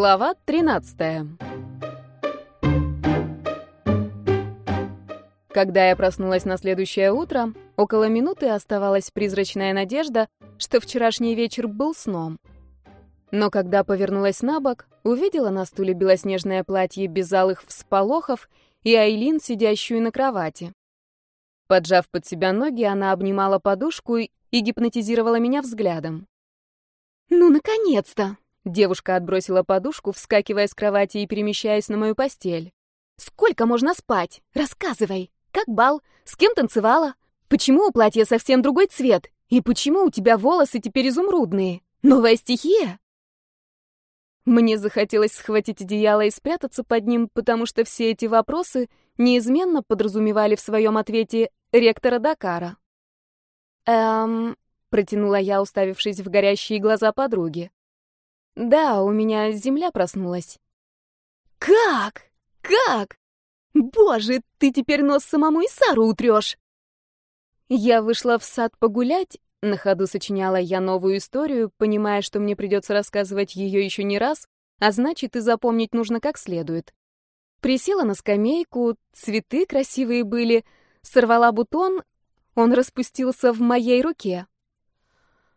Глава 13. Когда я проснулась на следующее утро, около минуты оставалась призрачная надежда, что вчерашний вечер был сном. Но когда повернулась на бок, увидела на стуле белоснежное платье без алых всполохов и Айлин, сидящую на кровати. Поджав под себя ноги, она обнимала подушку и гипнотизировала меня взглядом. «Ну, наконец-то!» Девушка отбросила подушку, вскакивая с кровати и перемещаясь на мою постель. «Сколько можно спать? Рассказывай. Как бал? С кем танцевала? Почему у платья совсем другой цвет? И почему у тебя волосы теперь изумрудные? Новая стихия?» Мне захотелось схватить одеяло и спрятаться под ним, потому что все эти вопросы неизменно подразумевали в своем ответе ректора Дакара. «Эм...» — протянула я, уставившись в горящие глаза подруги. Да, у меня земля проснулась. Как? Как? Боже, ты теперь нос самому Исару утрешь. Я вышла в сад погулять, на ходу сочиняла я новую историю, понимая, что мне придется рассказывать ее еще не раз, а значит и запомнить нужно как следует. Присела на скамейку, цветы красивые были, сорвала бутон, он распустился в моей руке.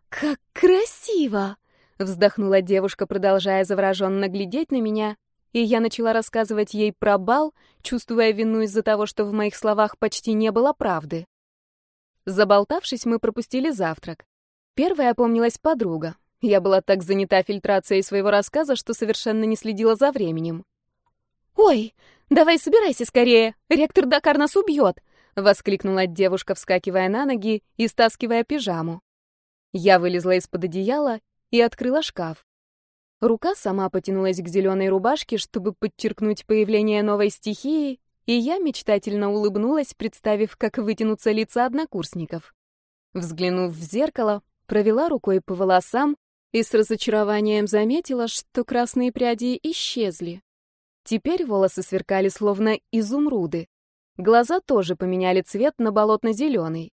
«Как красиво!» Вздохнула девушка, продолжая завороженно глядеть на меня, и я начала рассказывать ей про бал, чувствуя вину из-за того, что в моих словах почти не было правды. Заболтавшись, мы пропустили завтрак. Первая опомнилась подруга. Я была так занята фильтрацией своего рассказа, что совершенно не следила за временем. «Ой, давай собирайся скорее, ректор Дакар нас убьет!» — воскликнула девушка, вскакивая на ноги и стаскивая пижаму. Я вылезла из-под одеяла и открыла шкаф. Рука сама потянулась к зеленой рубашке, чтобы подчеркнуть появление новой стихии, и я мечтательно улыбнулась, представив, как вытянутся лица однокурсников. Взглянув в зеркало, провела рукой по волосам и с разочарованием заметила, что красные пряди исчезли. Теперь волосы сверкали словно изумруды. Глаза тоже поменяли цвет на болотно-зеленый.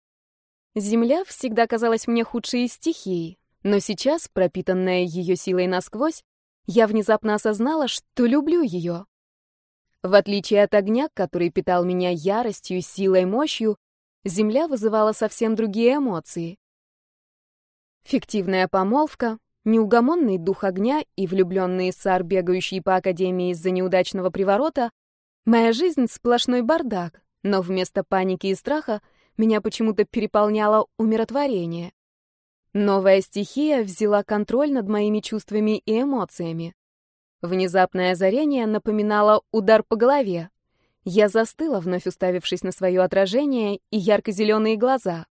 Земля всегда казалась мне худшей из стихий, но сейчас, пропитанная ее силой насквозь, я внезапно осознала, что люблю ее. В отличие от огня, который питал меня яростью, силой, мощью, земля вызывала совсем другие эмоции. Фиктивная помолвка, неугомонный дух огня и влюбленный сар, бегающий по академии из-за неудачного приворота, моя жизнь сплошной бардак, но вместо паники и страха меня почему-то переполняло умиротворение. Новая стихия взяла контроль над моими чувствами и эмоциями. Внезапное озарение напоминало удар по голове. Я застыла, вновь уставившись на свое отражение и ярко-зеленые глаза.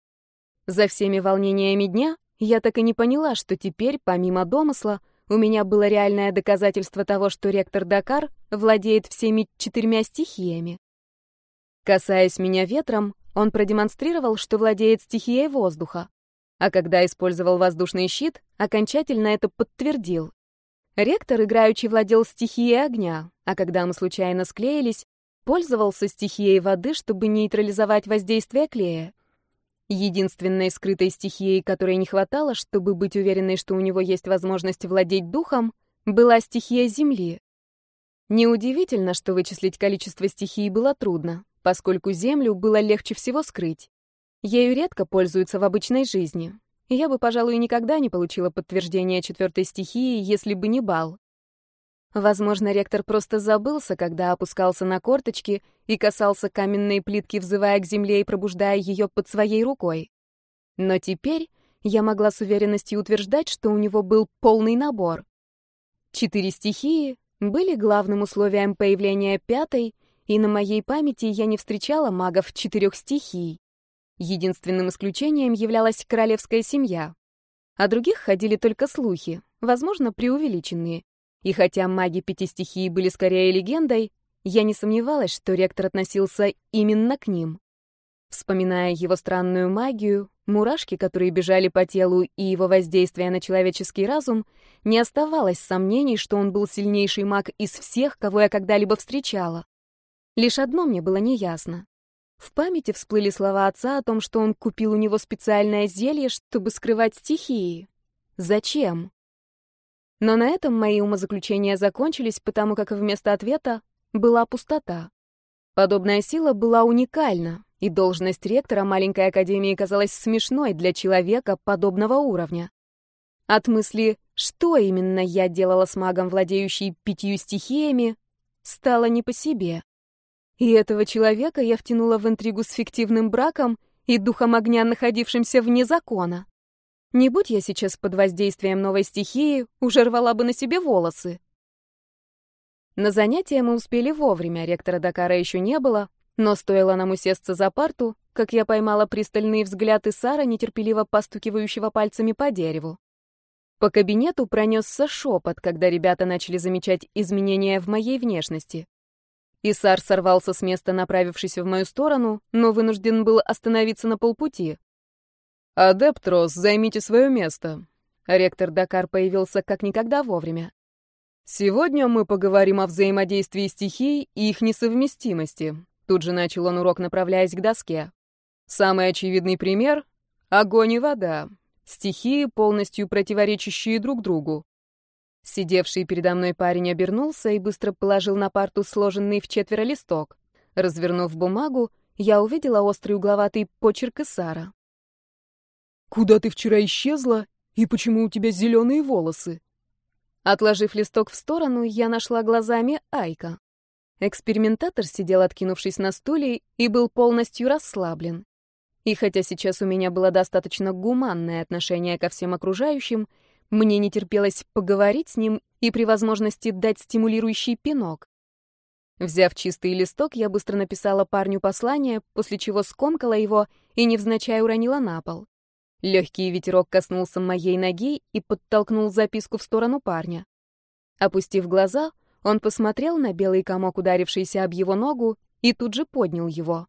За всеми волнениями дня я так и не поняла, что теперь, помимо домысла, у меня было реальное доказательство того, что ректор Дакар владеет всеми четырьмя стихиями. Касаясь меня ветром, он продемонстрировал, что владеет стихией воздуха. А когда использовал воздушный щит, окончательно это подтвердил. Ректор играючи владел стихией огня, а когда мы случайно склеились, пользовался стихией воды, чтобы нейтрализовать воздействие клея. Единственной скрытой стихией, которой не хватало, чтобы быть уверенной, что у него есть возможность владеть духом, была стихия земли. Неудивительно, что вычислить количество стихий было трудно, поскольку землю было легче всего скрыть. Ею редко пользуются в обычной жизни. Я бы, пожалуй, никогда не получила подтверждения четвертой стихии, если бы не бал. Возможно, ректор просто забылся, когда опускался на корточки и касался каменной плитки, взывая к земле и пробуждая ее под своей рукой. Но теперь я могла с уверенностью утверждать, что у него был полный набор. Четыре стихии были главным условием появления пятой, и на моей памяти я не встречала магов четырех стихий. Единственным исключением являлась королевская семья. О других ходили только слухи, возможно, преувеличенные. И хотя маги пяти стихий были скорее легендой, я не сомневалась, что ректор относился именно к ним. Вспоминая его странную магию, мурашки, которые бежали по телу, и его воздействие на человеческий разум, не оставалось сомнений, что он был сильнейший маг из всех, кого я когда-либо встречала. Лишь одно мне было неясно. В памяти всплыли слова отца о том, что он купил у него специальное зелье, чтобы скрывать стихии. Зачем? Но на этом мои умозаключения закончились, потому как вместо ответа была пустота. Подобная сила была уникальна, и должность ректора маленькой академии казалась смешной для человека подобного уровня. От мысли, что именно я делала с магом, владеющий пятью стихиями, стало не по себе. И этого человека я втянула в интригу с фиктивным браком и духом огня, находившимся вне закона. Не будь я сейчас под воздействием новой стихии, уже рвала бы на себе волосы. На занятия мы успели вовремя, ректора Дакара еще не было, но стоило нам усесться за парту, как я поймала пристальный взгляд Исара, нетерпеливо постукивающего пальцами по дереву. По кабинету пронесся шепот, когда ребята начали замечать изменения в моей внешности. Исар сорвался с места, направившись в мою сторону, но вынужден был остановиться на полпути. «Адептрос, займите свое место». Ректор Дакар появился как никогда вовремя. «Сегодня мы поговорим о взаимодействии стихий и их несовместимости». Тут же начал он урок, направляясь к доске. Самый очевидный пример — огонь и вода. Стихии, полностью противоречащие друг другу. Сидевший передо мной парень обернулся и быстро положил на парту сложенный в четверо листок. Развернув бумагу, я увидела острый угловатый почерк Исара. «Куда ты вчера исчезла? И почему у тебя зеленые волосы?» Отложив листок в сторону, я нашла глазами Айка. Экспериментатор сидел, откинувшись на стуле, и был полностью расслаблен. И хотя сейчас у меня было достаточно гуманное отношение ко всем окружающим, мне не терпелось поговорить с ним и при возможности дать стимулирующий пинок. Взяв чистый листок, я быстро написала парню послание, после чего скомкала его и невзначай уронила на пол. Легкий ветерок коснулся моей ноги и подтолкнул записку в сторону парня. Опустив глаза, он посмотрел на белый комок, ударившийся об его ногу, и тут же поднял его.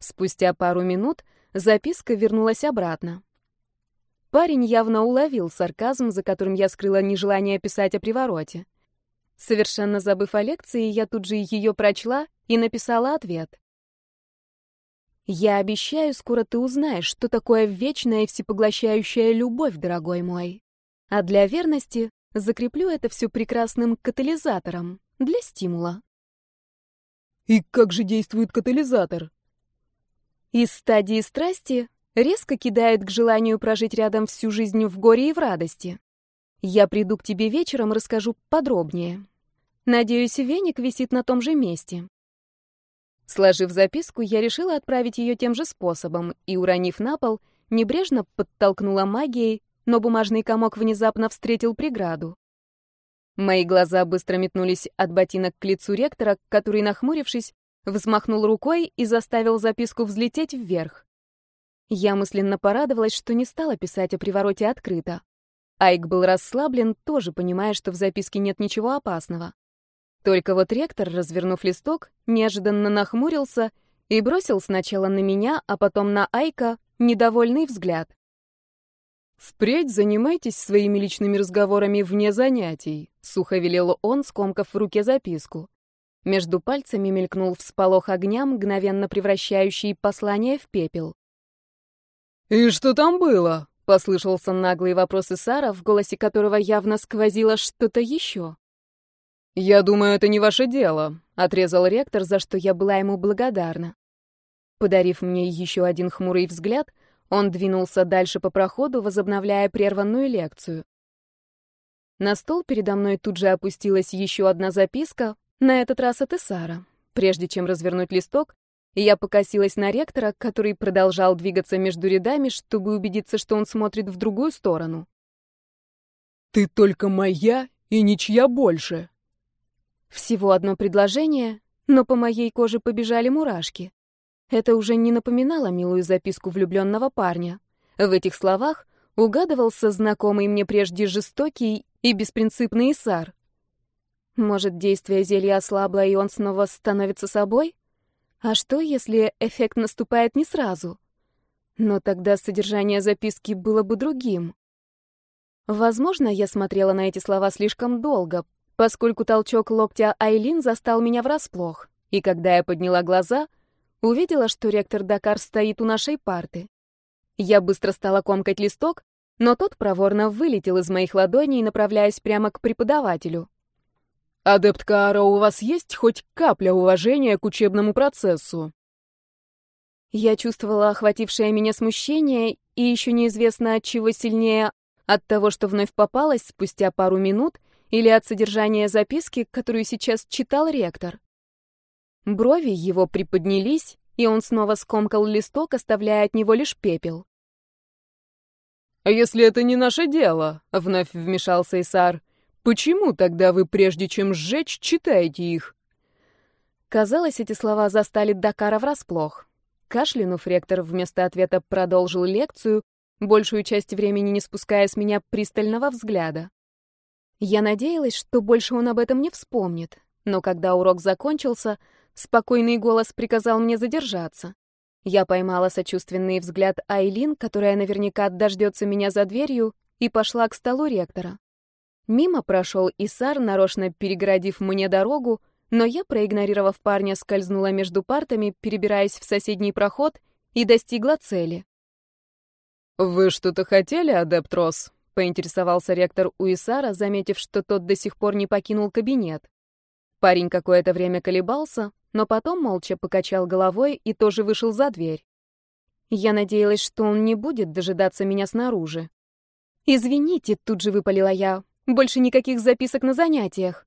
Спустя пару минут записка вернулась обратно. Парень явно уловил сарказм, за которым я скрыла нежелание писать о привороте. Совершенно забыв о лекции, я тут же ее прочла и написала ответ. Я обещаю, скоро ты узнаешь, что такое вечная и всепоглощающая любовь, дорогой мой. А для верности закреплю это все прекрасным катализатором для стимула. И как же действует катализатор? Из стадии страсти резко кидает к желанию прожить рядом всю жизнь в горе и в радости. Я приду к тебе вечером, расскажу подробнее. Надеюсь, веник висит на том же месте. Сложив записку, я решила отправить ее тем же способом и, уронив на пол, небрежно подтолкнула магией, но бумажный комок внезапно встретил преграду. Мои глаза быстро метнулись от ботинок к лицу ректора, который, нахмурившись, взмахнул рукой и заставил записку взлететь вверх. Я мысленно порадовалась, что не стала писать о привороте открыто. Айк был расслаблен, тоже понимая, что в записке нет ничего опасного. Только вот ректор, развернув листок, неожиданно нахмурился и бросил сначала на меня, а потом на Айка недовольный взгляд. «Впредь занимайтесь своими личными разговорами вне занятий», — сухо велел он, скомкав в руке записку. Между пальцами мелькнул всполох огня, мгновенно превращающий послание в пепел. «И что там было?» — послышался наглый вопрос Сара, в голосе которого явно сквозило что-то еще. «Я думаю, это не ваше дело», — отрезал ректор, за что я была ему благодарна. Подарив мне еще один хмурый взгляд, он двинулся дальше по проходу, возобновляя прерванную лекцию. На стол передо мной тут же опустилась еще одна записка, на этот раз от Исара. Прежде чем развернуть листок, я покосилась на ректора, который продолжал двигаться между рядами, чтобы убедиться, что он смотрит в другую сторону. «Ты только моя и ничья больше», всего одно предложение, но по моей коже побежали мурашки. Это уже не напоминало милую записку влюбленного парня. В этих словах угадывался знакомый мне прежде жестокий и беспринципный Исар. Может, действие зелья ослабло, и он снова становится собой? А что, если эффект наступает не сразу? Но тогда содержание записки было бы другим. Возможно, я смотрела на эти слова слишком долго, поскольку толчок локтя Айлин застал меня врасплох, и когда я подняла глаза, увидела, что ректор Дакар стоит у нашей парты. Я быстро стала комкать листок, но тот проворно вылетел из моих ладоней, направляясь прямо к преподавателю. «Адепт Каара, у вас есть хоть капля уважения к учебному процессу?» Я чувствовала охватившее меня смущение, и еще неизвестно от чего сильнее, от того, что вновь попалась спустя пару минут, или от содержания записки, которую сейчас читал ректор. Брови его приподнялись, и он снова скомкал листок, оставляя от него лишь пепел. «А если это не наше дело?» — вновь вмешался Исар. «Почему тогда вы, прежде чем сжечь, читаете их?» Казалось, эти слова застали Дакара врасплох. Кашлянув, ректор вместо ответа продолжил лекцию, большую часть времени не спуская с меня пристального взгляда. Я надеялась, что больше он об этом не вспомнит, но когда урок закончился, спокойный голос приказал мне задержаться. Я поймала сочувственный взгляд Айлин, которая наверняка дождется меня за дверью, и пошла к столу ректора. Мимо прошел Исар, нарочно перегородив мне дорогу, но я, проигнорировав парня, скользнула между партами, перебираясь в соседний проход, и достигла цели. «Вы что-то хотели, адепт Рос?» — поинтересовался ректор у Исара, заметив, что тот до сих пор не покинул кабинет. Парень какое-то время колебался, но потом молча покачал головой и тоже вышел за дверь. Я надеялась, что он не будет дожидаться меня снаружи. «Извините», — тут же выпалила я, — «больше никаких записок на занятиях».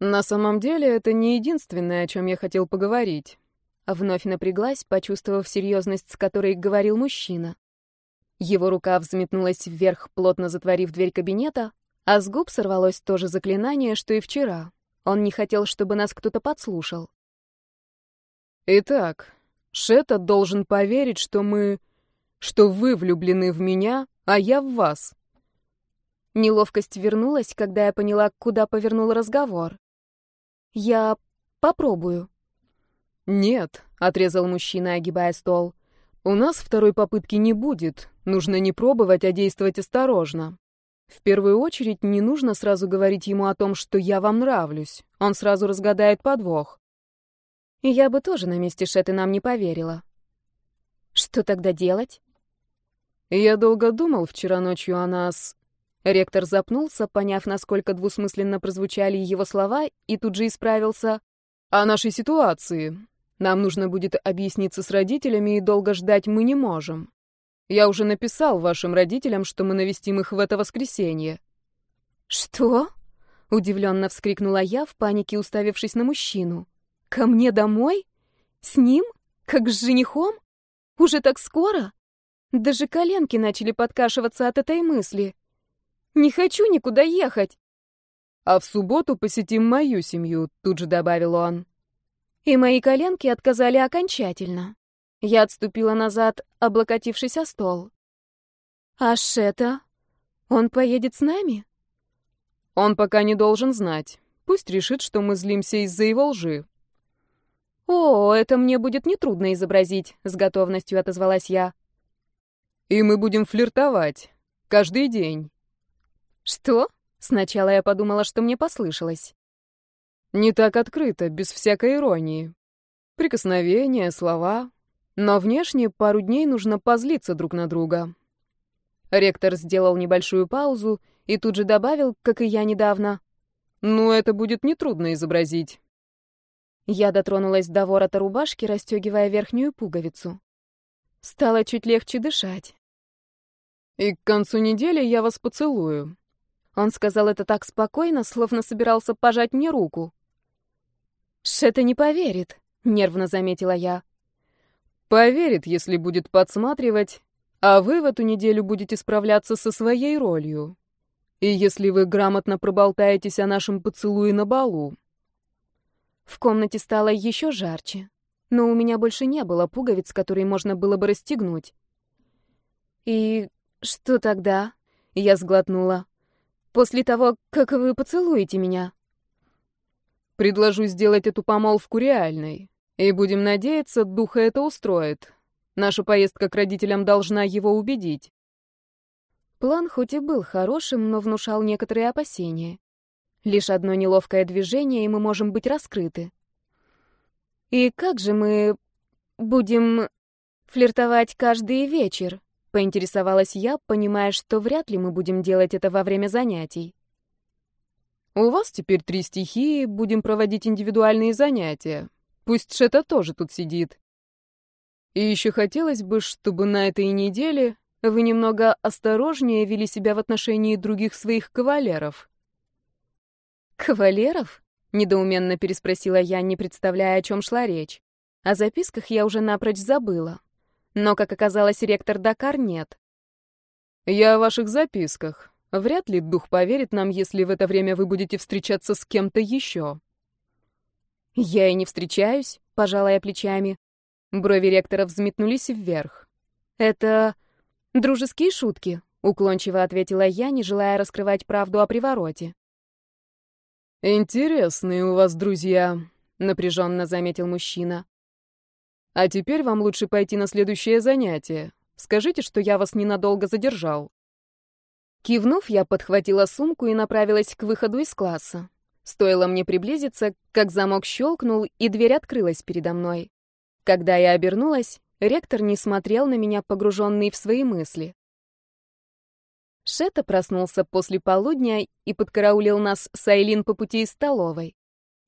«На самом деле, это не единственное, о чем я хотел поговорить». Вновь напряглась, почувствовав серьезность, с которой говорил мужчина. Его рука взметнулась вверх, плотно затворив дверь кабинета, а с губ сорвалось то же заклинание, что и вчера. Он не хотел, чтобы нас кто-то подслушал. «Итак, Шета должен поверить, что мы... что вы влюблены в меня, а я в вас». Неловкость вернулась, когда я поняла, куда повернул разговор. «Я попробую». «Нет», — отрезал мужчина, огибая стол. «У нас второй попытки не будет. Нужно не пробовать, а действовать осторожно. В первую очередь, не нужно сразу говорить ему о том, что я вам нравлюсь. Он сразу разгадает подвох». Я бы тоже на месте Шеты нам не поверила. Что тогда делать? Я долго думал вчера ночью о нас. Ректор запнулся, поняв, насколько двусмысленно прозвучали его слова, и тут же исправился. «О нашей ситуации. Нам нужно будет объясниться с родителями, и долго ждать мы не можем. Я уже написал вашим родителям, что мы навестим их в это воскресенье». «Что?» — удивленно вскрикнула я, в панике уставившись на мужчину. «Ко мне домой? С ним? Как с женихом? Уже так скоро?» Даже коленки начали подкашиваться от этой мысли. Не хочу никуда ехать. А в субботу посетим мою семью, тут же добавил он. И мои коленки отказали окончательно. Я отступила назад, облокотившись о стол. А Шета? Он поедет с нами? Он пока не должен знать. Пусть решит, что мы злимся из-за его лжи. О, это мне будет нетрудно изобразить, с готовностью отозвалась я. И мы будем флиртовать. Каждый день. «Что?» Сначала я подумала, что мне послышалось. «Не так открыто, без всякой иронии. Прикосновения, слова. Но внешне пару дней нужно позлиться друг на друга». Ректор сделал небольшую паузу и тут же добавил, как и я недавно. «Ну, это будет нетрудно изобразить». Я дотронулась до ворота рубашки, расстегивая верхнюю пуговицу. Стало чуть легче дышать. «И к концу недели я вас поцелую», он сказал это так спокойно, словно собирался пожать мне руку. «Шета не поверит», — нервно заметила я. «Поверит, если будет подсматривать, а вы в эту неделю будете справляться со своей ролью. И если вы грамотно проболтаетесь о нашем поцелуе на балу». В комнате стало еще жарче, но у меня больше не было пуговиц, которые можно было бы расстегнуть. «И что тогда?» — я сглотнула после того, как вы поцелуете меня. Предложу сделать эту помолвку реальной. И будем надеяться, духа это устроит. Наша поездка к родителям должна его убедить. План хоть и был хорошим, но внушал некоторые опасения. Лишь одно неловкое движение, и мы можем быть раскрыты. И как же мы будем флиртовать каждый вечер? Поинтересовалась я, понимая, что вряд ли мы будем делать это во время занятий. «У вас теперь три стихии, будем проводить индивидуальные занятия. Пусть Шета тоже тут сидит. И еще хотелось бы, чтобы на этой неделе вы немного осторожнее вели себя в отношении других своих кавалеров». «Кавалеров?» — недоуменно переспросила я, не представляя, о чем шла речь. О записках я уже напрочь забыла. Но, как оказалось, ректор Дакар нет. «Я о ваших записках. Вряд ли дух поверит нам, если в это время вы будете встречаться с кем-то еще». «Я и не встречаюсь», — пожала я плечами. Брови ректора взметнулись вверх. «Это дружеские шутки», — уклончиво ответила я, не желая раскрывать правду о привороте. «Интересные у вас друзья», — напряженно заметил мужчина. А теперь вам лучше пойти на следующее занятие. Скажите, что я вас ненадолго задержал». Кивнув, я подхватила сумку и направилась к выходу из класса. Стоило мне приблизиться, как замок щелкнул, и дверь открылась передо мной. Когда я обернулась, ректор не смотрел на меня, погруженный в свои мысли. Шета проснулся после полудня и подкараулил нас с Айлин по пути из столовой.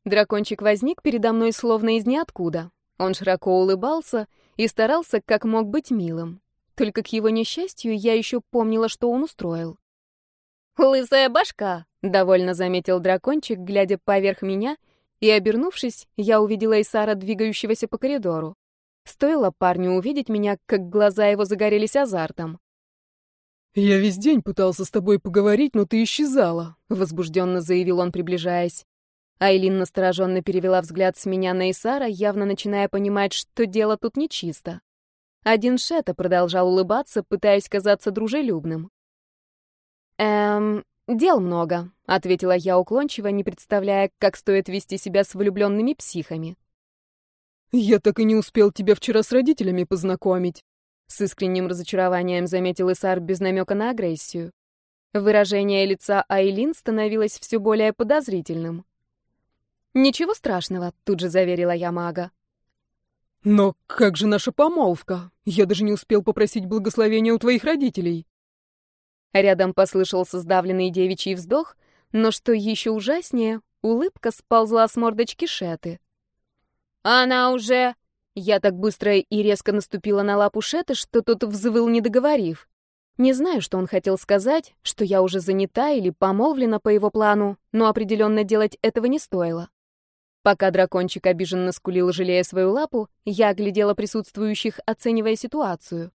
Дракончик возник передо мной словно из ниоткуда. Он широко улыбался и старался как мог быть милым. Только к его несчастью я еще помнила, что он устроил. «Лысая башка!» — довольно заметил дракончик, глядя поверх меня, и, обернувшись, я увидела Исара, двигающегося по коридору. Стоило парню увидеть меня, как глаза его загорелись азартом. «Я весь день пытался с тобой поговорить, но ты исчезала», — возбужденно заявил он, приближаясь. Айлин настороженно перевела взгляд с меня на Исара, явно начиная понимать, что дело тут нечисто. Один Шета продолжал улыбаться, пытаясь казаться дружелюбным. «Эм, дел много», — ответила я уклончиво, не представляя, как стоит вести себя с влюбленными психами. «Я так и не успел тебя вчера с родителями познакомить», — с искренним разочарованием заметил Исар без намека на агрессию. Выражение лица Айлин становилось все более подозрительным. «Ничего страшного», — тут же заверила я мага. «Но как же наша помолвка? Я даже не успел попросить благословения у твоих родителей». Рядом послышался сдавленный девичий вздох, но что еще ужаснее, улыбка сползла с мордочки Шеты. «Она уже...» Я так быстро и резко наступила на лапу Шеты, что тот взвыл, не договорив. Не знаю, что он хотел сказать, что я уже занята или помолвлена по его плану, но определенно делать этого не стоило. Пока дракончик обиженно скулил, жалея свою лапу, я оглядела присутствующих, оценивая ситуацию.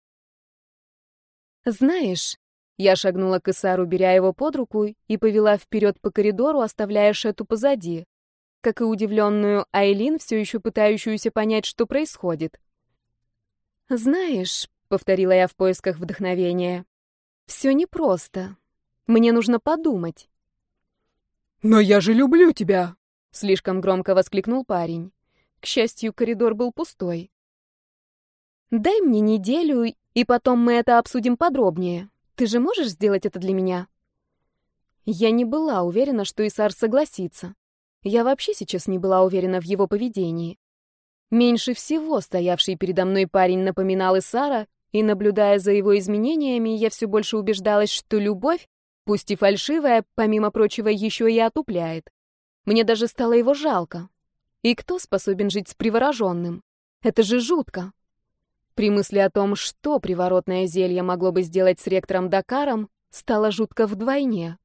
«Знаешь...» Я шагнула к Исару, беря его под руку, и повела вперед по коридору, оставляя Шету позади, как и удивленную Айлин, все еще пытающуюся понять, что происходит. «Знаешь...» — повторила я в поисках вдохновения. «Все непросто. Мне нужно подумать». «Но я же люблю тебя!» Слишком громко воскликнул парень. К счастью, коридор был пустой. «Дай мне неделю, и потом мы это обсудим подробнее. Ты же можешь сделать это для меня?» Я не была уверена, что Исар согласится. Я вообще сейчас не была уверена в его поведении. Меньше всего стоявший передо мной парень напоминал Исара, и, наблюдая за его изменениями, я все больше убеждалась, что любовь, пусть и фальшивая, помимо прочего, еще и отупляет. Мне даже стало его жалко. И кто способен жить с привороженным? Это же жутко. При мысли о том, что приворотное зелье могло бы сделать с ректором Дакаром, стало жутко вдвойне.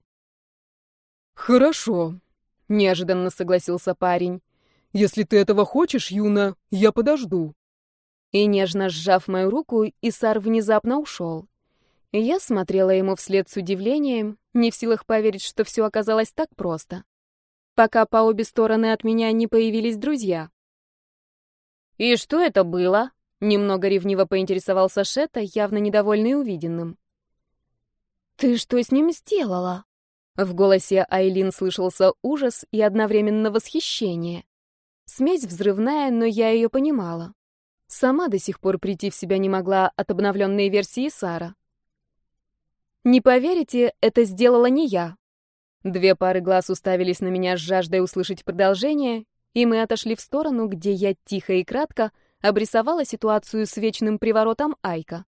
«Хорошо», — неожиданно согласился парень. «Если ты этого хочешь, Юна, я подожду». И нежно сжав мою руку, Исар внезапно ушел. Я смотрела ему вслед с удивлением, не в силах поверить, что все оказалось так просто пока по обе стороны от меня не появились друзья. «И что это было?» — немного ревниво поинтересовался Шета, явно недовольный увиденным. «Ты что с ним сделала?» В голосе Айлин слышался ужас и одновременно восхищение. Смесь взрывная, но я ее понимала. Сама до сих пор прийти в себя не могла от обновленной версии Сара. Не поверите, это сделала не я. Две пары глаз уставились на меня с жаждой услышать продолжение, и мы отошли в сторону, где я тихо и кратко обрисовала ситуацию с вечным приворотом Айка.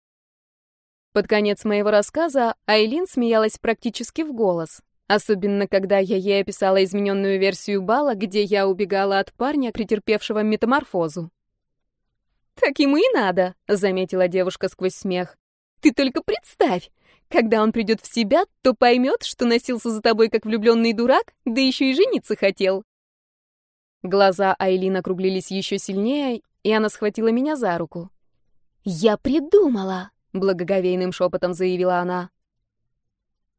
Под конец моего рассказа Айлин смеялась практически в голос, особенно когда я ей описала измененную версию бала, где я убегала от парня, претерпевшего метаморфозу. «Так ему и надо», — заметила девушка сквозь смех. «Ты только представь, когда он придет в себя, то поймет, что носился за тобой как влюбленный дурак, да еще и жениться хотел». Глаза Айлин округлились еще сильнее, и она схватила меня за руку. «Я придумала!» — благоговейным шепотом заявила она.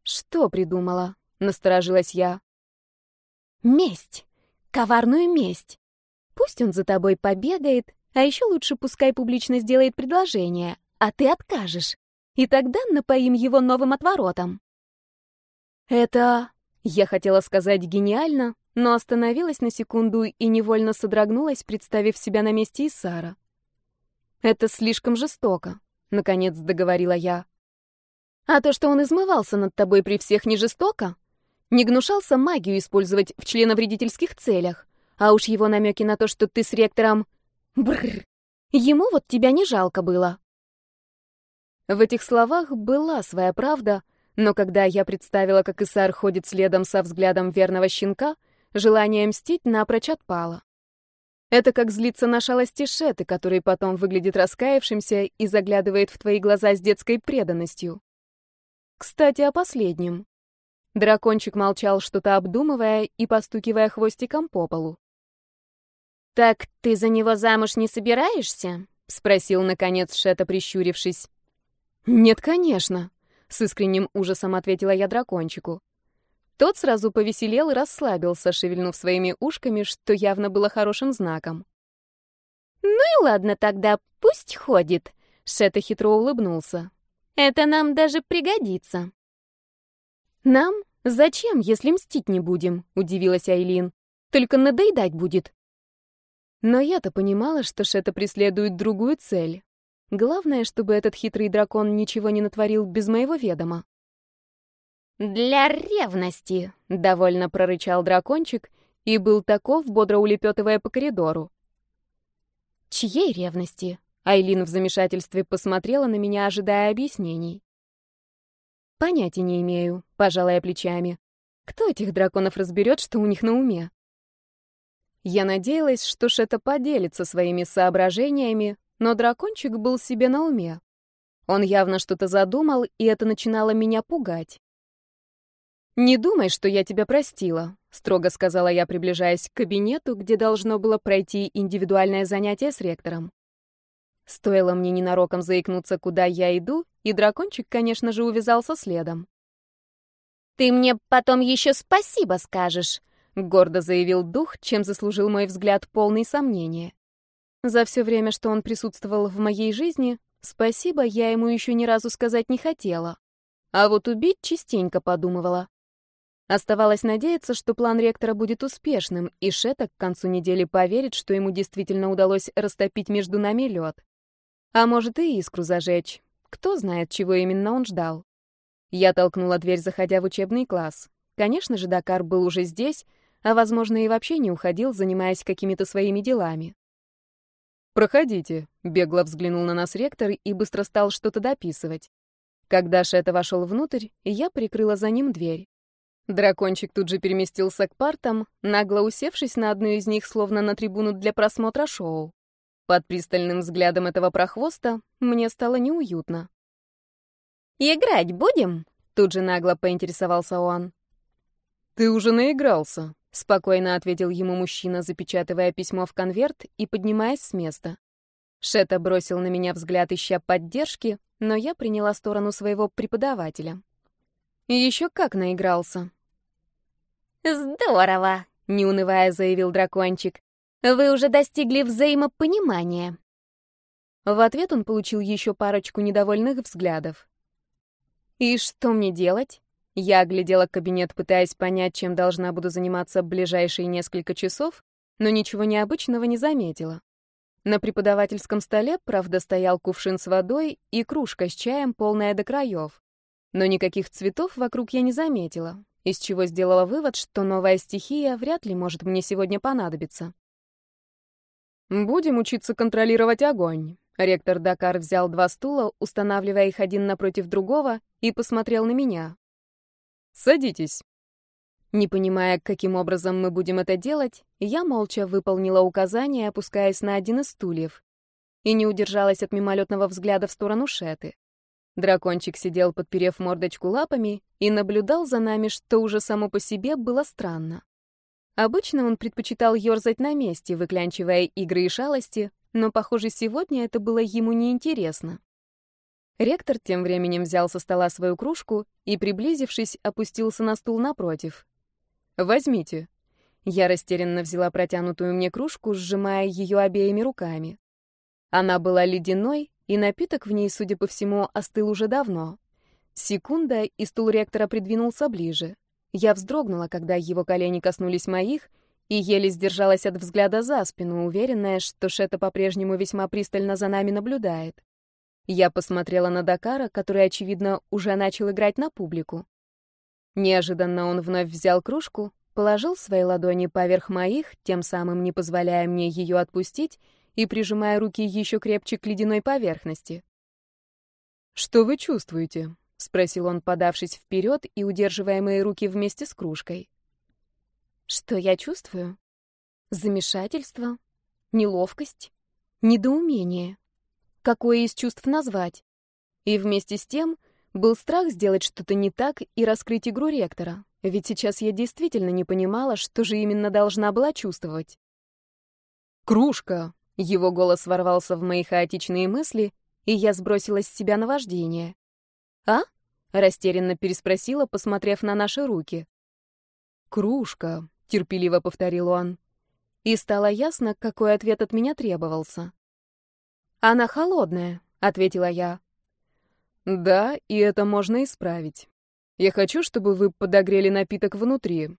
«Что придумала?» — насторожилась я. «Месть! Коварную месть! Пусть он за тобой побегает, а еще лучше пускай публично сделает предложение, а ты откажешь. И тогда напоим его новым отворотом». «Это...» — я хотела сказать гениально, но остановилась на секунду и невольно содрогнулась, представив себя на месте Исара. «Это слишком жестоко», — наконец договорила я. «А то, что он измывался над тобой при всех, не жестоко? Не гнушался магию использовать в членовредительских целях, а уж его намеки на то, что ты с ректором... Бррр! Ему вот тебя не жалко было». В этих словах была своя правда, но когда я представила, как Исар ходит следом со взглядом верного щенка, желание мстить напрочь отпало. Это как злиться на шалости Шеты, который потом выглядит раскаявшимся и заглядывает в твои глаза с детской преданностью. Кстати, о последнем. Дракончик молчал, что-то обдумывая и постукивая хвостиком по полу. «Так ты за него замуж не собираешься?» — спросил, наконец, Шета, прищурившись. «Нет, конечно», — с искренним ужасом ответила я дракончику. Тот сразу повеселел и расслабился, шевельнув своими ушками, что явно было хорошим знаком. «Ну и ладно тогда, пусть ходит», — Шета хитро улыбнулся. «Это нам даже пригодится». «Нам? Зачем, если мстить не будем?» — удивилась Айлин. «Только надоедать будет». Но я-то понимала, что Шета преследует другую цель. Главное, чтобы этот хитрый дракон ничего не натворил без моего ведома. «Для ревности», — довольно прорычал дракончик и был таков, бодро улепетывая по коридору. «Чьей ревности?» — Айлин в замешательстве посмотрела на меня, ожидая объяснений. «Понятия не имею», — пожалая плечами. «Кто этих драконов разберет, что у них на уме?» Я надеялась, что Шета поделится своими соображениями, но дракончик был себе на уме. Он явно что-то задумал, и это начинало меня пугать. «Не думай, что я тебя простила», — строго сказала я, приближаясь к кабинету, где должно было пройти индивидуальное занятие с ректором. Стоило мне ненароком заикнуться, куда я иду, и дракончик, конечно же, увязался следом. «Ты мне потом еще спасибо скажешь», — гордо заявил дух, чем заслужил мой взгляд полный сомнения. За все время, что он присутствовал в моей жизни, спасибо я ему еще ни разу сказать не хотела. А вот убить частенько подумывала. Оставалось надеяться, что план ректора будет успешным, и Шета к концу недели поверит, что ему действительно удалось растопить между нами лед. А может и искру зажечь. Кто знает, чего именно он ждал. Я толкнула дверь, заходя в учебный класс. Конечно же, Дакар был уже здесь, а, возможно, и вообще не уходил, занимаясь какими-то своими делами. «Проходите», — бегло взглянул на нас ректор и быстро стал что-то дописывать. Когда Шета вошел внутрь, я прикрыла за ним дверь. Дракончик тут же переместился к партам, нагло усевшись на одну из них, словно на трибуну для просмотра шоу. Под пристальным взглядом этого прохвоста мне стало неуютно. «Играть будем?» — тут же нагло поинтересовался он. «Ты уже наигрался», — спокойно ответил ему мужчина, запечатывая письмо в конверт и поднимаясь с места. Шета бросил на меня взгляд, ища поддержки, но я приняла сторону своего преподавателя. Еще как наигрался. «Здорово!» — не унывая заявил дракончик. «Вы уже достигли взаимопонимания». В ответ он получил еще парочку недовольных взглядов. «И что мне делать?» Я оглядела кабинет, пытаясь понять, чем должна буду заниматься ближайшие несколько часов, но ничего необычного не заметила. На преподавательском столе, правда, стоял кувшин с водой и кружка с чаем, полная до краев. Но никаких цветов вокруг я не заметила из чего сделала вывод, что новая стихия вряд ли может мне сегодня понадобиться. «Будем учиться контролировать огонь», — Ректор Дакар взял два стула, устанавливая их один напротив другого, и посмотрел на меня. «Садитесь». Не понимая, каким образом мы будем это делать, я молча выполнила указание, опускаясь на один из стульев. И не удержалась от мимолетного взгляда в сторону Шеты. Дракончик сидел, подперев мордочку лапами, и наблюдал за нами, что уже само по себе было странно. Обычно он предпочитал ерзать на месте, выклянчивая игры и шалости, но, похоже, сегодня это было ему неинтересно. Ректор тем временем взял со стола свою кружку и, приблизившись, опустился на стул напротив. «Возьмите». Я растерянно взяла протянутую мне кружку, сжимая ее обеими руками. Она была ледяной, и напиток в ней, судя по всему, остыл уже давно. Секунда, и стул ректора придвинулся ближе. Я вздрогнула, когда его колени коснулись моих, и еле сдержалась от взгляда за спину, уверенная, что Шета по-прежнему весьма пристально за нами наблюдает. Я посмотрела на Дакара, который, очевидно, уже начал играть на публику. Неожиданно он вновь взял кружку, положил свои ладони поверх моих, тем самым не позволяя мне ее отпустить и прижимая руки еще крепче к ледяной поверхности. «Что вы чувствуете?» — спросил он, подавшись вперед и удерживая мои руки вместе с кружкой. Что я чувствую? Замешательство, неловкость, недоумение. Какое из чувств назвать? И вместе с тем был страх сделать что-то не так и раскрыть игру ректора, ведь сейчас я действительно не понимала, что же именно должна была чувствовать. «Кружка!» — его голос ворвался в мои хаотичные мысли, и я сбросила с себя наваждение. «А?» — растерянно переспросила, посмотрев на наши руки. «Кружка», — терпеливо повторил он. И стало ясно, какой ответ от меня требовался. «Она холодная», — ответила я. «Да, и это можно исправить. Я хочу, чтобы вы подогрели напиток внутри.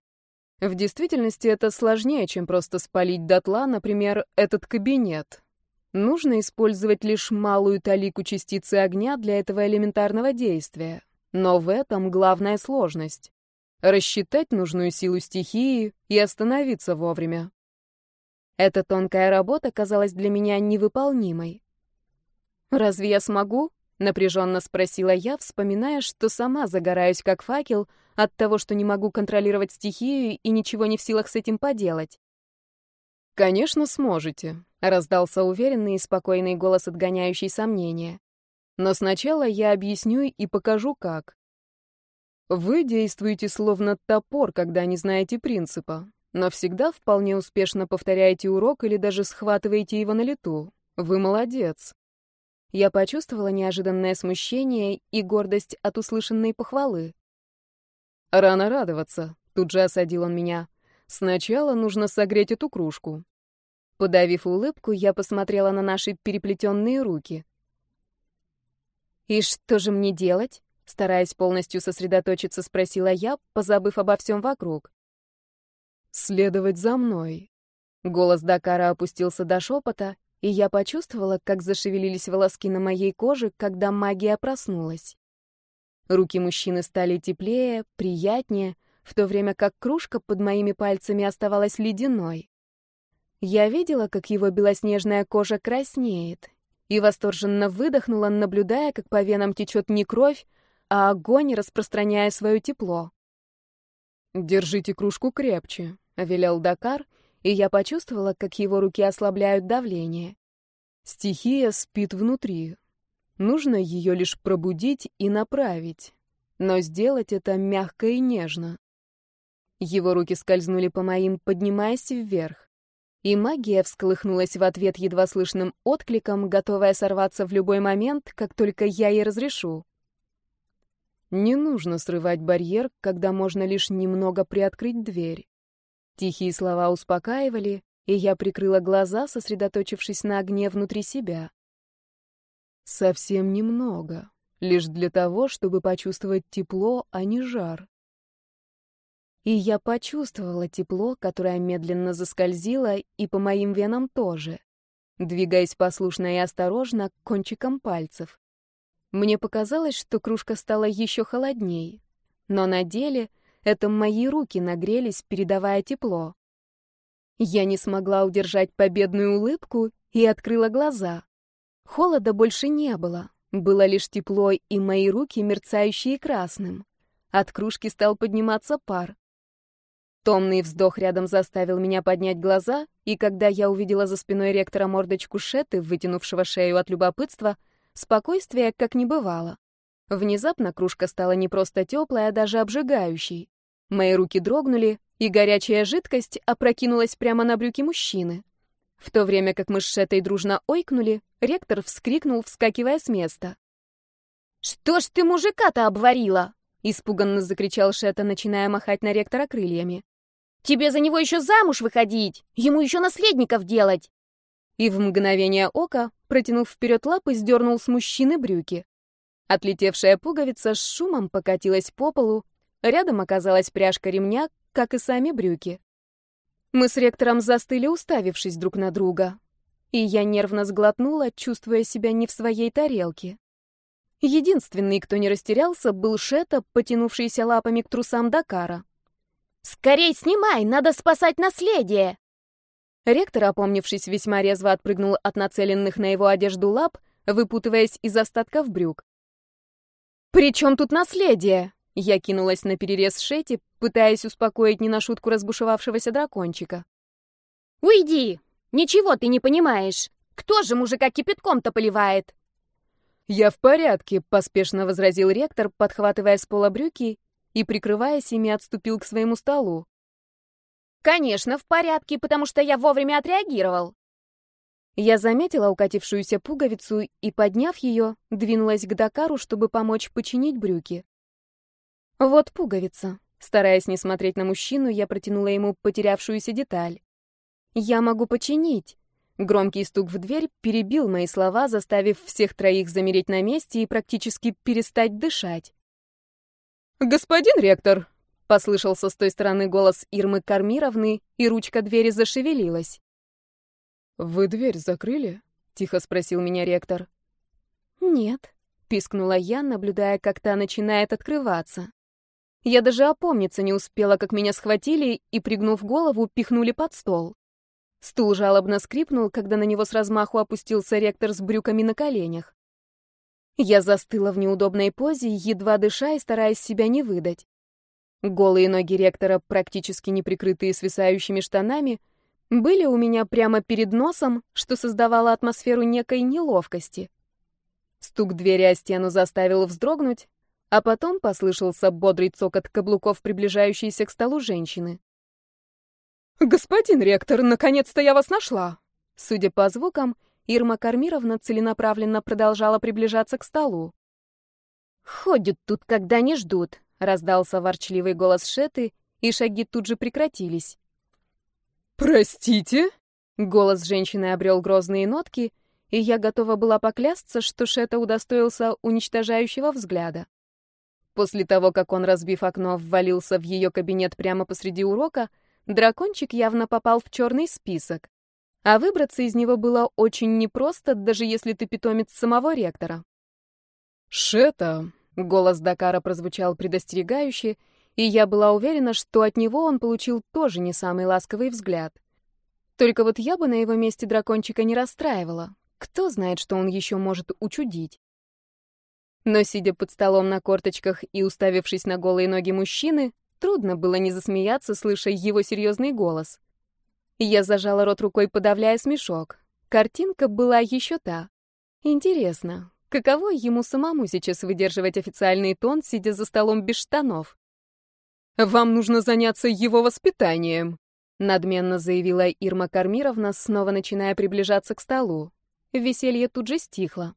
В действительности это сложнее, чем просто спалить дотла, например, этот кабинет. Нужно использовать лишь малую талику частицы огня для этого элементарного действия. Но в этом главная сложность рассчитать нужную силу стихии и остановиться вовремя. Эта тонкая работа казалась для меня невыполнимой. «Разве я смогу?» — напряженно спросила я, вспоминая, что сама загораюсь как факел от того, что не могу контролировать стихию и ничего не в силах с этим поделать. «Конечно, сможете», — раздался уверенный и спокойный голос, отгоняющий сомнения. «Но сначала я объясню и покажу, как. Вы действуете словно топор, когда не знаете принципа, но всегда вполне успешно повторяете урок или даже схватываете его на лету. Вы молодец. Я почувствовала неожиданное смущение и гордость от услышанной похвалы. Рано радоваться, тут же осадил он меня. Сначала нужно согреть эту кружку. Подавив улыбку, я посмотрела на наши переплетенные руки. «И что же мне делать?» Стараясь полностью сосредоточиться, спросила я, позабыв обо всем вокруг. «Следовать за мной». Голос Дакара опустился до шепота, и я почувствовала, как зашевелились волоски на моей коже, когда магия проснулась. Руки мужчины стали теплее, приятнее, в то время как кружка под моими пальцами оставалась ледяной. Я видела, как его белоснежная кожа краснеет, и восторженно выдохнула, наблюдая, как по венам течет не кровь, а огонь, распространяя свое тепло. «Держите кружку крепче», — велел Дакар, и я почувствовала, как его руки ослабляют давление. Стихия спит внутри. Нужно ее лишь пробудить и направить, но сделать это мягко и нежно. Его руки скользнули по моим, поднимаясь вверх. И магия всколыхнулась в ответ едва слышным откликом, готовая сорваться в любой момент, как только я ей разрешу. Не нужно срывать барьер, когда можно лишь немного приоткрыть дверь. Тихие слова успокаивали, и я прикрыла глаза, сосредоточившись на огне внутри себя. Совсем немного, лишь для того, чтобы почувствовать тепло, а не жар. И я почувствовала тепло, которое медленно заскользило, и по моим венам тоже, двигаясь послушно и осторожно кончиком пальцев. Мне показалось, что кружка стала еще холодней, но на деле это мои руки нагрелись, передавая тепло. Я не смогла удержать победную улыбку и открыла глаза. Холода больше не было. Было лишь тепло и мои руки, мерцающие красным. От кружки стал подниматься пар. Томный вздох рядом заставил меня поднять глаза, и когда я увидела за спиной ректора мордочку Шеты, вытянувшего шею от любопытства, спокойствия как не бывало. Внезапно кружка стала не просто теплой, а даже обжигающей. Мои руки дрогнули, и горячая жидкость опрокинулась прямо на брюки мужчины. В то время как мы с Шетой дружно ойкнули, ректор вскрикнул, вскакивая с места. «Что ж ты мужика-то обварила?» — испуганно закричал Шета, начиная махать на ректора крыльями. Тебе за него еще замуж выходить! Ему еще наследников делать!» И в мгновение ока, протянув вперед лапы, сдернул с мужчины брюки. Отлетевшая пуговица с шумом покатилась по полу, рядом оказалась пряжка ремня, как и сами брюки. Мы с ректором застыли, уставившись друг на друга. И я нервно сглотнула, чувствуя себя не в своей тарелке. Единственный, кто не растерялся, был Шета, потянувшийся лапами к трусам Дакара. «Скорей снимай, надо спасать наследие!» Ректор, опомнившись, весьма резво отпрыгнул от нацеленных на его одежду лап, выпутываясь из остатков брюк. «При чем тут наследие?» Я кинулась на перерез Шети, пытаясь успокоить не на шутку разбушевавшегося дракончика. «Уйди! Ничего ты не понимаешь! Кто же мужика кипятком-то поливает?» «Я в порядке», — поспешно возразил ректор, подхватывая с пола брюки и, прикрываясь ими, отступил к своему столу. «Конечно, в порядке, потому что я вовремя отреагировал». Я заметила укатившуюся пуговицу и, подняв ее, двинулась к Дакару, чтобы помочь починить брюки. Вот пуговица. Стараясь не смотреть на мужчину, я протянула ему потерявшуюся деталь. «Я могу починить». Громкий стук в дверь перебил мои слова, заставив всех троих замереть на месте и практически перестать дышать. «Господин ректор!» — послышался с той стороны голос Ирмы Кармировны, и ручка двери зашевелилась. «Вы дверь закрыли?» — тихо спросил меня ректор. «Нет», — пискнула я, наблюдая, как та начинает открываться. Я даже опомниться не успела, как меня схватили и, пригнув голову, пихнули под стол. Стул жалобно скрипнул, когда на него с размаху опустился ректор с брюками на коленях. Я застыла в неудобной позе, едва дыша и стараясь себя не выдать. Голые ноги ректора, практически не прикрытые свисающими штанами, были у меня прямо перед носом, что создавало атмосферу некой неловкости. Стук двери о стену заставил вздрогнуть, а потом послышался бодрый цокот каблуков, приближающейся к столу женщины. «Господин ректор, наконец-то я вас нашла!» Судя по звукам, Ирма Кармировна целенаправленно продолжала приближаться к столу. «Ходят тут, когда не ждут», — раздался ворчливый голос Шеты, и шаги тут же прекратились. «Простите?» — голос женщины обрел грозные нотки, и я готова была поклясться, что Шета удостоился уничтожающего взгляда. После того, как он, разбив окно, ввалился в ее кабинет прямо посреди урока, дракончик явно попал в черный список. А выбраться из него было очень непросто, даже если ты питомец самого ректора. «Шета!» — голос Дакара прозвучал предостерегающе, и я была уверена, что от него он получил тоже не самый ласковый взгляд. Только вот я бы на его месте дракончика не расстраивала. Кто знает, что он еще может учудить. Но, сидя под столом на корточках и уставившись на голые ноги мужчины, трудно было не засмеяться, слыша его серьезный голос — я зажала рот рукой, подавляя смешок. Картинка была еще та. Интересно, каково ему самому сейчас выдерживать официальный тон, сидя за столом без штанов? «Вам нужно заняться его воспитанием», — надменно заявила Ирма Кармировна, снова начиная приближаться к столу. Веселье тут же стихло.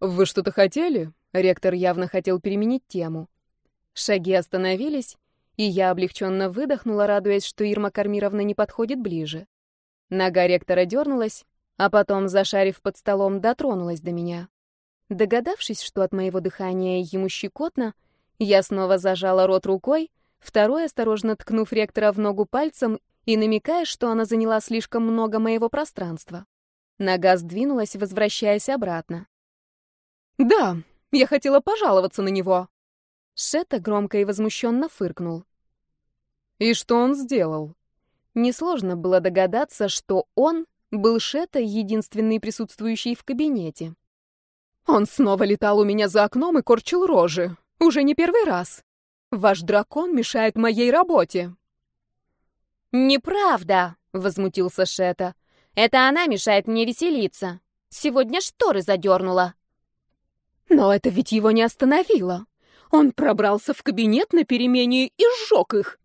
«Вы что-то хотели?» Ректор явно хотел переменить тему. Шаги остановились, и я облегченно выдохнула, радуясь, что Ирма Кармировна не подходит ближе. Нога ректора дернулась, а потом, зашарив под столом, дотронулась до меня. Догадавшись, что от моего дыхания ему щекотно, я снова зажала рот рукой, второй осторожно ткнув ректора в ногу пальцем и намекая, что она заняла слишком много моего пространства. Нога сдвинулась, возвращаясь обратно. «Да, я хотела пожаловаться на него», Шета громко и возмущенно фыркнул. «И что он сделал?» Несложно было догадаться, что он был Шета, единственный присутствующий в кабинете. «Он снова летал у меня за окном и корчил рожи. Уже не первый раз. Ваш дракон мешает моей работе». «Неправда!» — возмутился Шета. «Это она мешает мне веселиться. Сегодня шторы задернула». «Но это ведь его не остановило. Он пробрался в кабинет на перемене и сжег их».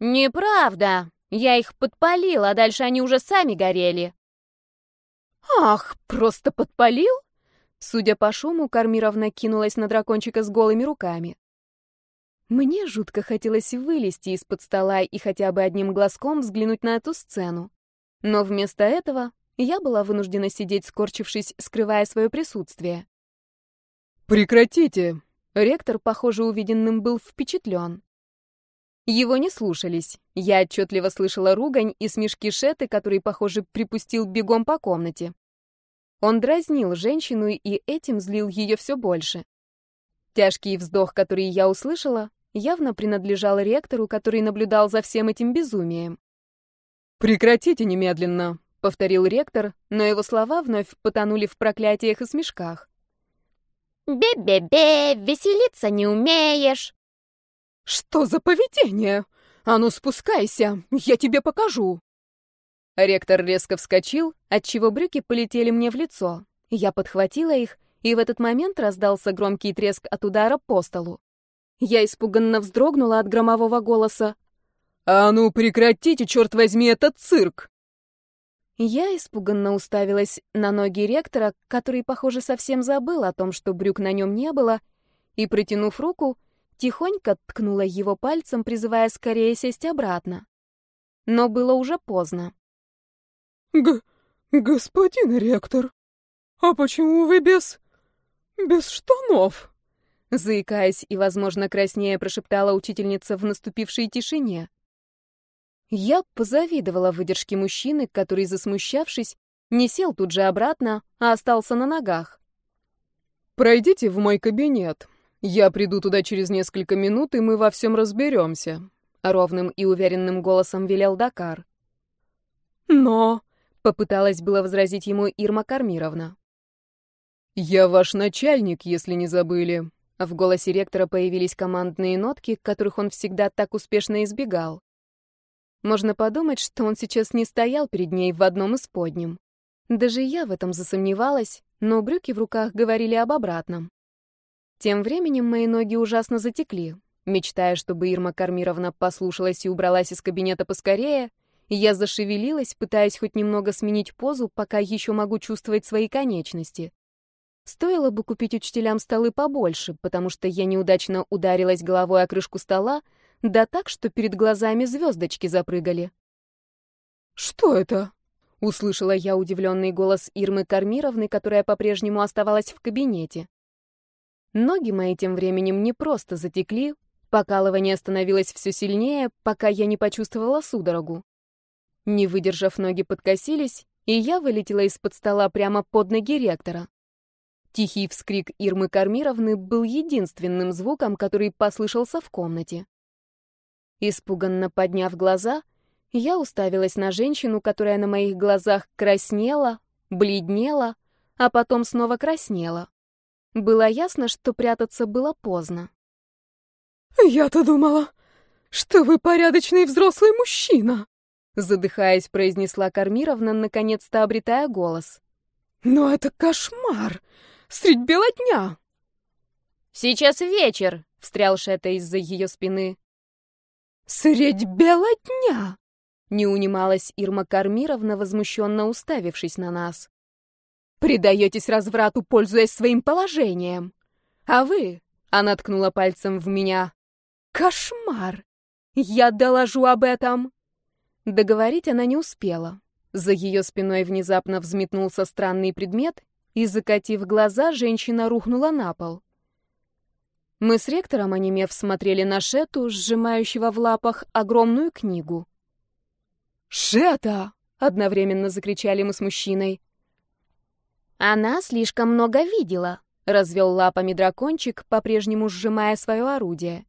«Неправда. Я их подпалила, а дальше они уже сами горели». «Ах, просто подпалил?» Судя по шуму, Кармировна кинулась на дракончика с голыми руками. Мне жутко хотелось вылезти из-под стола и хотя бы одним глазком взглянуть на эту сцену. Но вместо этого я была вынуждена сидеть, скорчившись, скрывая свое присутствие. «Прекратите!» Ректор, похоже, увиденным был впечатлен. Его не слушались. Я отчетливо слышала ругань и смешки Шеты, который, похоже, припустил бегом по комнате. Он дразнил женщину и этим злил ее все больше. Тяжкий вздох, который я услышала, явно принадлежал ректору, который наблюдал за всем этим безумием. «Прекратите немедленно», — повторил ректор, но его слова вновь потонули в проклятиях и смешках. «Бе-бе-бе, веселиться не умеешь!» «Что за поведение? А ну спускайся, я тебе покажу!» Ректор резко вскочил, отчего брюки полетели мне в лицо. Я подхватила их, и в этот момент раздался громкий треск от удара по столу. Я испуганно вздрогнула от громового голоса. «А ну прекратите, черт возьми, этот цирк!» Я испуганно уставилась на ноги ректора, который, похоже, совсем забыл о том, что брюк на нем не было, и, протянув руку, тихонько ткнула его пальцем, призывая скорее сесть обратно. Но было уже поздно. Г... господин ректор, а почему вы без... без штанов?» Заикаясь и, возможно, краснее, прошептала учительница в наступившей тишине. Я позавидовала выдержке мужчины, который, засмущавшись, не сел тут же обратно, а остался на ногах. «Пройдите в мой кабинет. Я приду туда через несколько минут, и мы во всем разберемся», — ровным и уверенным голосом велел Дакар. «Но...» — попыталась было возразить ему Ирма Кармировна. «Я ваш начальник, если не забыли», в голосе ректора появились командные нотки, которых он всегда так успешно избегал. Можно подумать, что он сейчас не стоял перед ней в одном из подним. Даже я в этом засомневалась, но брюки в руках говорили об обратном. Тем временем мои ноги ужасно затекли. Мечтая, чтобы Ирма Кармировна послушалась и убралась из кабинета поскорее, я зашевелилась, пытаясь хоть немного сменить позу, пока еще могу чувствовать свои конечности. Стоило бы купить учителям столы побольше, потому что я неудачно ударилась головой о крышку стола, да так, что перед глазами звездочки запрыгали. «Что это?» — услышала я удивленный голос Ирмы Кармировны, которая по-прежнему оставалась в кабинете. Ноги мои тем временем не просто затекли, покалывание становилось все сильнее, пока я не почувствовала судорогу. Не выдержав, ноги подкосились, и я вылетела из-под стола прямо под ноги ректора. Тихий вскрик Ирмы Кармировны был единственным звуком, который послышался в комнате. Испуганно подняв глаза, я уставилась на женщину, которая на моих глазах краснела, бледнела, а потом снова краснела. Было ясно, что прятаться было поздно. «Я-то думала, что вы порядочный взрослый мужчина!» Задыхаясь, произнесла Кармировна, наконец-то обретая голос. «Но это кошмар! Средь бела дня!» «Сейчас вечер!» — встрял Шета из-за ее спины. «Средь бела дня!» — не унималась Ирма Кармировна, возмущенно уставившись на нас. «Предаетесь разврату, пользуясь своим положением. А вы...» — она ткнула пальцем в меня. «Кошмар! Я доложу об этом!» Договорить она не успела. За ее спиной внезапно взметнулся странный предмет и, закатив глаза, женщина рухнула на пол. Мы с ректором, онемев, смотрели на Шету, сжимающего в лапах огромную книгу. «Шета!» — одновременно закричали мы с мужчиной. «Она слишком много видела», — развел лапами дракончик, по-прежнему сжимая свое орудие.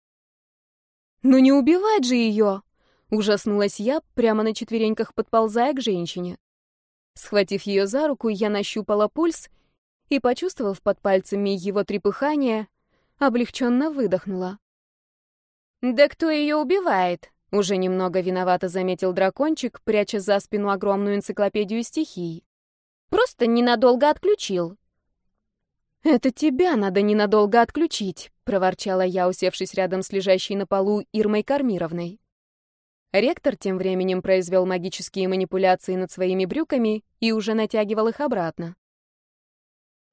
«Ну не убивать же ее!» — ужаснулась я, прямо на четвереньках подползая к женщине. Схватив ее за руку, я нащупала пульс и, почувствовав под пальцами его трепыхание, облегченно выдохнула. «Да кто ее убивает?» — уже немного виновато заметил дракончик, пряча за спину огромную энциклопедию стихий. «Просто ненадолго отключил». «Это тебя надо ненадолго отключить», — проворчала я, усевшись рядом с лежащей на полу Ирмой Кармировной. Ректор тем временем произвел магические манипуляции над своими брюками и уже натягивал их обратно.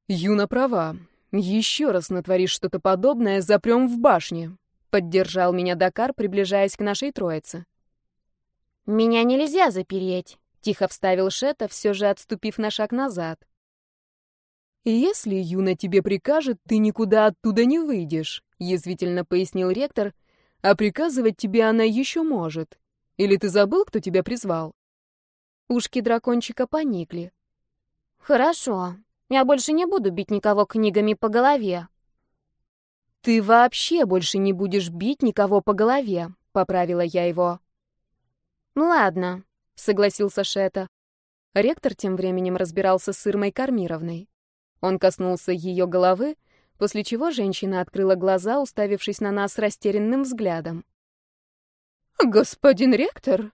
«Юна права. Еще раз натворишь что-то подобное, запрем в башне», — поддержал меня Дакар, приближаясь к нашей троице. «Меня нельзя запереть», — тихо вставил Шета, все же отступив на шаг назад. «Если Юна тебе прикажет, ты никуда оттуда не выйдешь», — язвительно пояснил ректор, «а приказывать тебе она еще может. Или ты забыл, кто тебя призвал?» Ушки дракончика поникли. «Хорошо, я больше не буду бить никого книгами по голове». «Ты вообще больше не будешь бить никого по голове», — поправила я его. «Ну ладно», — согласился Шета. Ректор тем временем разбирался с Ирмой Кармировной. Он коснулся ее головы, после чего женщина открыла глаза, уставившись на нас растерянным взглядом. «Господин ректор?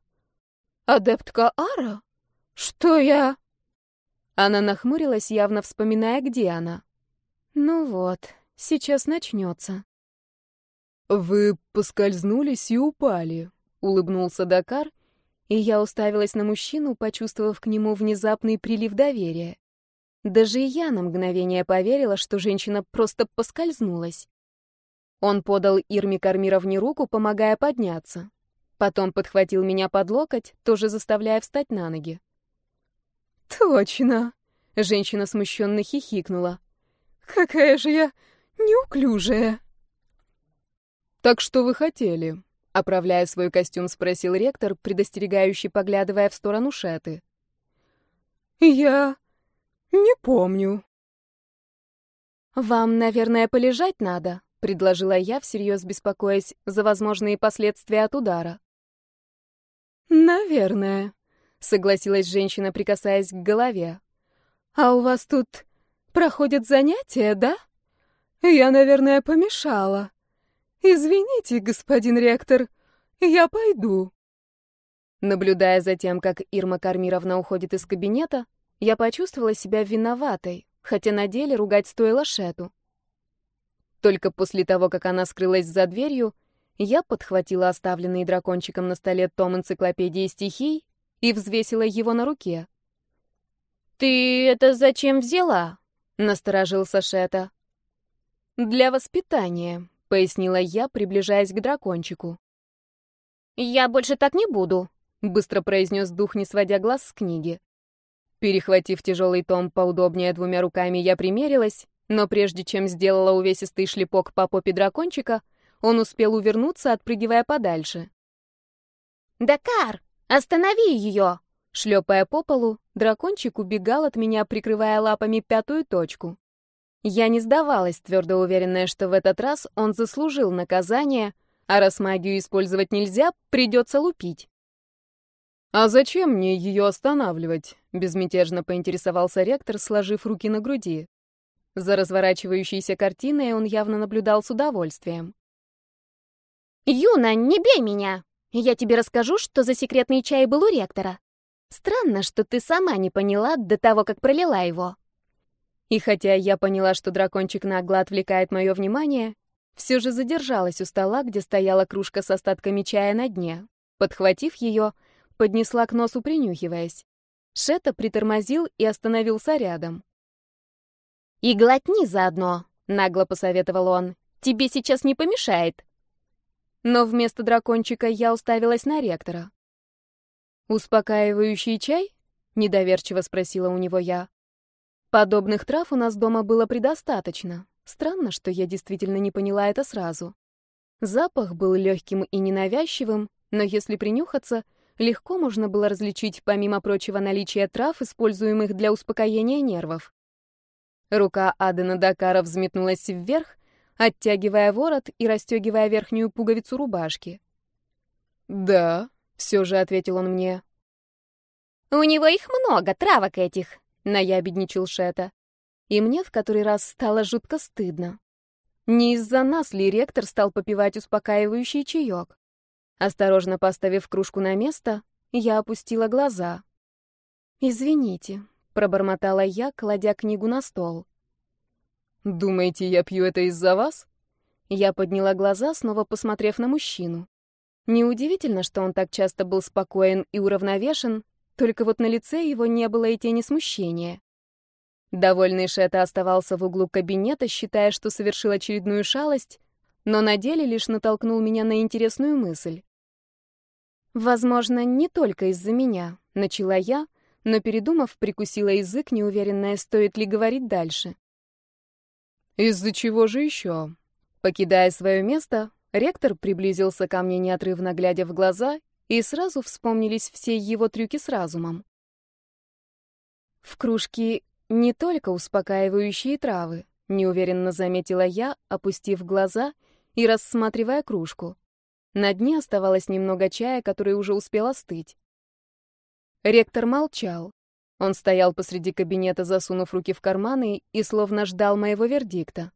Адептка Ара? Что я...» Она нахмурилась, явно вспоминая, где она. «Ну вот, сейчас начнется». «Вы поскользнулись и упали», — улыбнулся Дакар, и я уставилась на мужчину, почувствовав к нему внезапный прилив доверия. Даже я на мгновение поверила, что женщина просто поскользнулась. Он подал Ирме Кармировне руку, помогая подняться. Потом подхватил меня под локоть, тоже заставляя встать на ноги. «Точно!» — женщина смущенно хихикнула. «Какая же я неуклюжая!» «Так что вы хотели?» — оправляя свой костюм, спросил ректор, предостерегающий, поглядывая в сторону Шеты. «Я не помню». «Вам, наверное, полежать надо», — предложила я, всерьез беспокоясь за возможные последствия от удара. «Наверное», согласилась женщина, прикасаясь к голове. А у вас тут проходят занятия, да? Я, наверное, помешала. Извините, господин ректор, я пойду. Наблюдая за тем, как Ирма Кармировна уходит из кабинета, я почувствовала себя виноватой, хотя на деле ругать стоило Шету. Только после того, как она скрылась за дверью, я подхватила оставленный дракончиком на столе том энциклопедии стихий и взвесила его на руке. «Ты это зачем взяла?» — насторожился Шета. «Для воспитания», — пояснила я, приближаясь к дракончику. «Я больше так не буду», — быстро произнес дух, не сводя глаз с книги. Перехватив тяжелый том поудобнее двумя руками, я примерилась, но прежде чем сделала увесистый шлепок по попе дракончика, он успел увернуться, отпрыгивая подальше. «Дакар!» «Останови ее!» Шлепая по полу, дракончик убегал от меня, прикрывая лапами пятую точку. Я не сдавалась, твердо уверенная, что в этот раз он заслужил наказание, а раз магию использовать нельзя, придется лупить. «А зачем мне ее останавливать?» — безмятежно поинтересовался ректор, сложив руки на груди. За разворачивающейся картиной он явно наблюдал с удовольствием. «Юна, не бей меня!» Я тебе расскажу, что за секретный чай был у ректора. Странно, что ты сама не поняла до того, как пролила его. И хотя я поняла, что дракончик нагло отвлекает мое внимание, все же задержалась у стола, где стояла кружка с остатками чая на дне. Подхватив ее, поднесла к носу, принюхиваясь. Шета притормозил и остановился рядом. «И глотни заодно», — нагло посоветовал он. «Тебе сейчас не помешает». Но вместо дракончика я уставилась на ректора. «Успокаивающий чай?» — недоверчиво спросила у него я. Подобных трав у нас дома было предостаточно. Странно, что я действительно не поняла это сразу. Запах был легким и ненавязчивым, но если принюхаться, легко можно было различить, помимо прочего, наличие трав, используемых для успокоения нервов. Рука Адена Дакара взметнулась вверх, оттягивая ворот и расстегивая верхнюю пуговицу рубашки. «Да», — все же ответил он мне. «У него их много, травок этих», — наябедничал Шета. И мне в который раз стало жутко стыдно. Не из-за нас ли ректор стал попивать успокаивающий чаек? Осторожно поставив кружку на место, я опустила глаза. «Извините», — пробормотала я, кладя книгу на стол. «Думаете, я пью это из-за вас?» Я подняла глаза, снова посмотрев на мужчину. Неудивительно, что он так часто был спокоен и уравновешен, только вот на лице его не было и тени смущения. Довольный Шета оставался в углу кабинета, считая, что совершил очередную шалость, но на деле лишь натолкнул меня на интересную мысль. «Возможно, не только из-за меня», — начала я, но, передумав, прикусила язык, неуверенная, стоит ли говорить дальше. «Из-за чего же еще?» Покидая свое место, ректор приблизился ко мне, неотрывно глядя в глаза, и сразу вспомнились все его трюки с разумом. В кружке не только успокаивающие травы, неуверенно заметила я, опустив глаза и рассматривая кружку. На дне оставалось немного чая, который уже успел остыть. Ректор молчал. Он стоял посреди кабинета, засунув руки в карманы и словно ждал моего вердикта.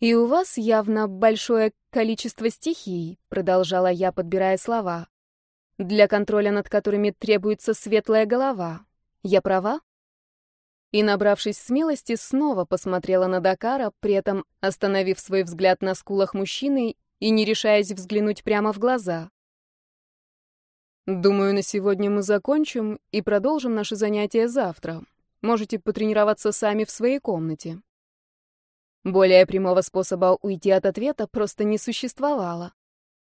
«И у вас явно большое количество стихий», — продолжала я, подбирая слова, «для контроля над которыми требуется светлая голова. Я права?» и, набравшись смелости, снова посмотрела на Дакара, при этом остановив свой взгляд на скулах мужчины и не решаясь взглянуть прямо в глаза. «Думаю, на сегодня мы закончим и продолжим наши занятия завтра. Можете потренироваться сами в своей комнате». Более прямого способа уйти от ответа просто не существовало.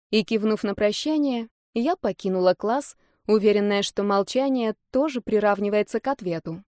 И, кивнув на прощание, я покинула класс, уверенная, что молчание тоже приравнивается к ответу.